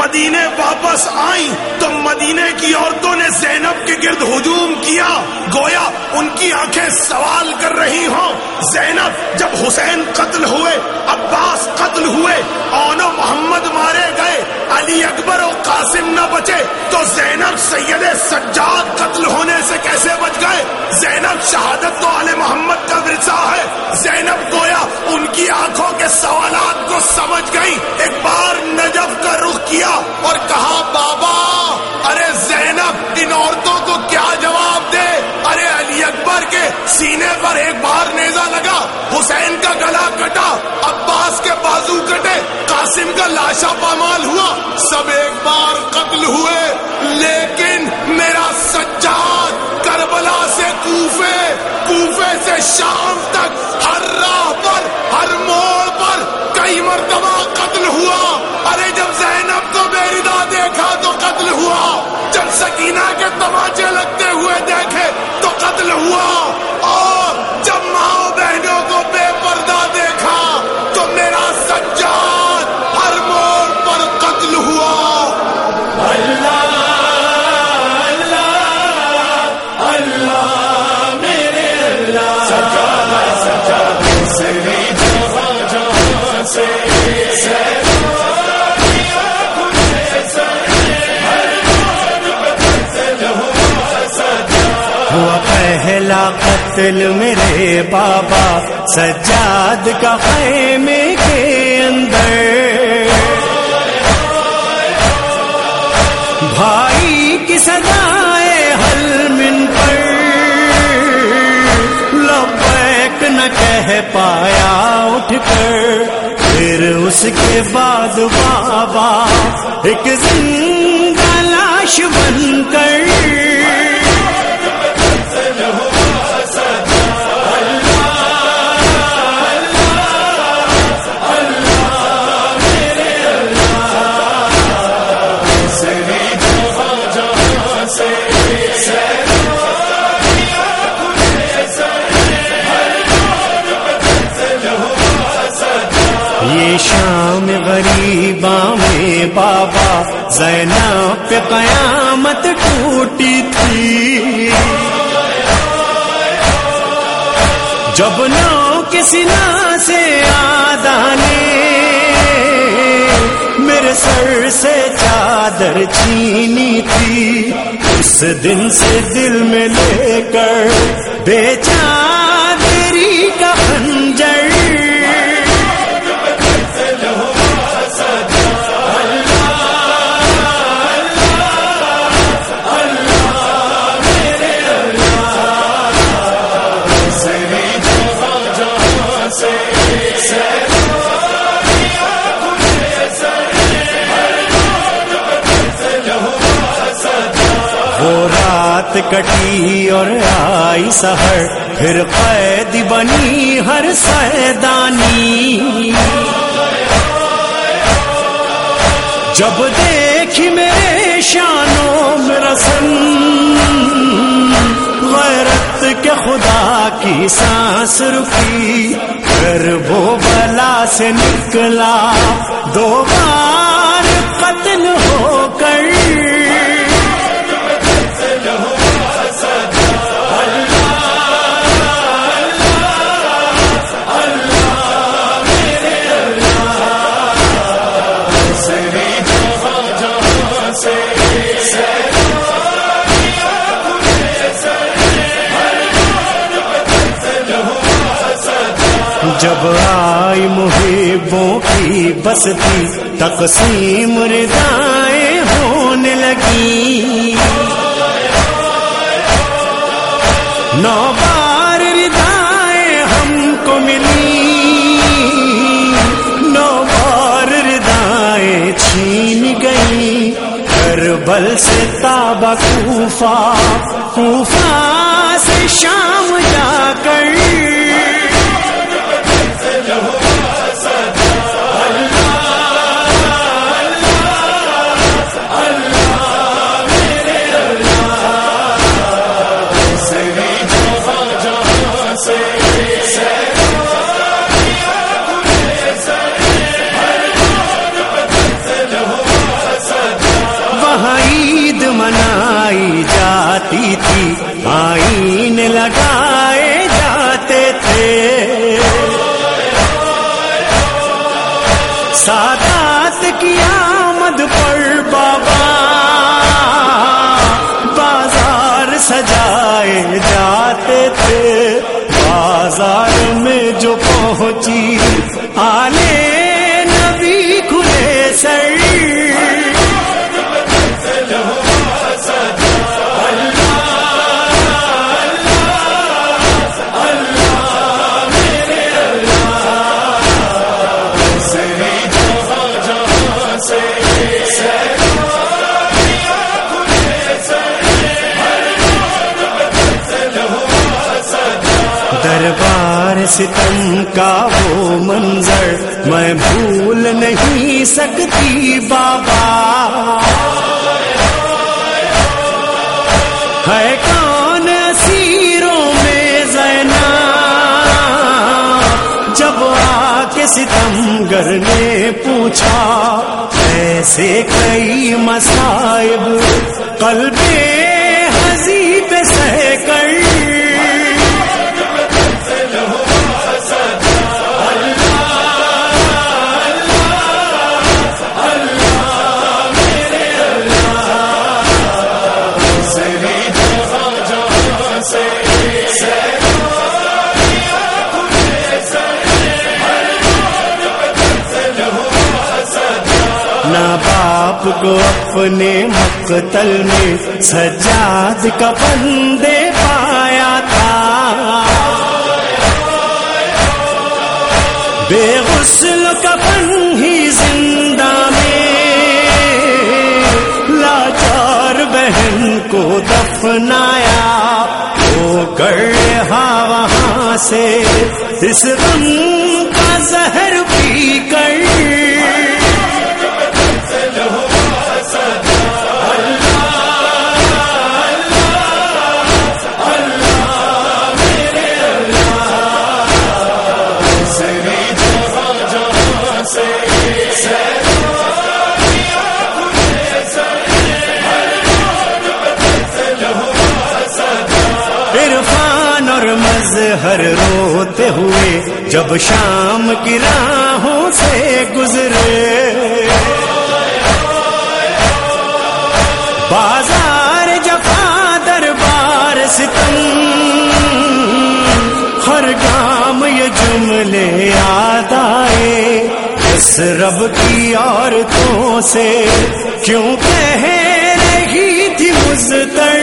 مدینے واپس آئی تو مدینے کی عورتوں نے زینب کے گرد ہجوم کیا۔ گویا ان کی آنکھیں سوال کر رہی ہوں۔ زینب جب حسین قتل ہوئے، عباس قتل ہوئے اون محمد مارے گئے، علی اکبر و قاسم نہ بچے، تو زینب سید سجاد قتل ہونے سے کیسے بچ گئے؟ زینب شہادت تو علی محمد کا ورثہ ہے۔ زینب گویا ان کی آنکھوں کے سوالات کو سمجھ گئی ایک بار سینے پر ایک بار نیزا لگا، حسین کا گلا کٹا، عباس کے بازو کٹے، قاسم کا لاشا پامال ہوا، سب ایک بار قتل ہوئے، لیکن میرا سجاد کربلا سے کوفے کوفے سے شام پہلا قتل میرے بابا سجاد کا خیمے کے اندر۔ بھائی کی سدائے حل من پر لبیک نہ کہہ پایا اٹھ کر۔ پھر اس کے بعد بابا ایک زندہ لاش بن کر یہ شام غریباں میں بابا زینب پہ قیامت ٹوٹی تھی۔ جب نو کسی نا سے آدانے میرے سر سے چادر چھینی تھی۔ اس دن سے دل میں لے کر بے چادری وہ رات کٹی اور آئی سہر پھر قید بنی ہر سیدانی۔ جب دیکھی میرے شانوں میں رسن، غیرت کے خدا کی سانس رکی، پھر وہ بلا سے نکلا، دو بار جب آئی محبوں کی بستی تقسیم ردائیں ہونے لگی۔ نو بار ردائیں ہم کو ملی۔ نو بار ردائیں چھین گئی۔ کربل سے تابا کوفہ کوفہ سے شام جا کر دربار ستم کا وہ منظر میں بھول نہیں سکتی بابا۔ ہے کون اسیروں میں زینا؟ جب آ کے ستم گر نے پوچھا، ایسے کئی مسائب قلب نہ باپ کو اپنے مقتل میں سجاد کا بندے پایا تھا۔ بے غسل کفن ہی زندہ میں لاچار بہن کو دفنایا۔ وہ کر رہا وہاں سے اس غم کا زہر مظہر روتے ہوئے جب شام کی راہوں سے گزرے۔ بازار جفا دربار ستم، ہر گام یہ جملے یاد آئے۔ اس رب کی عورتوں سے کیوں کہہ رہی تھی مزتر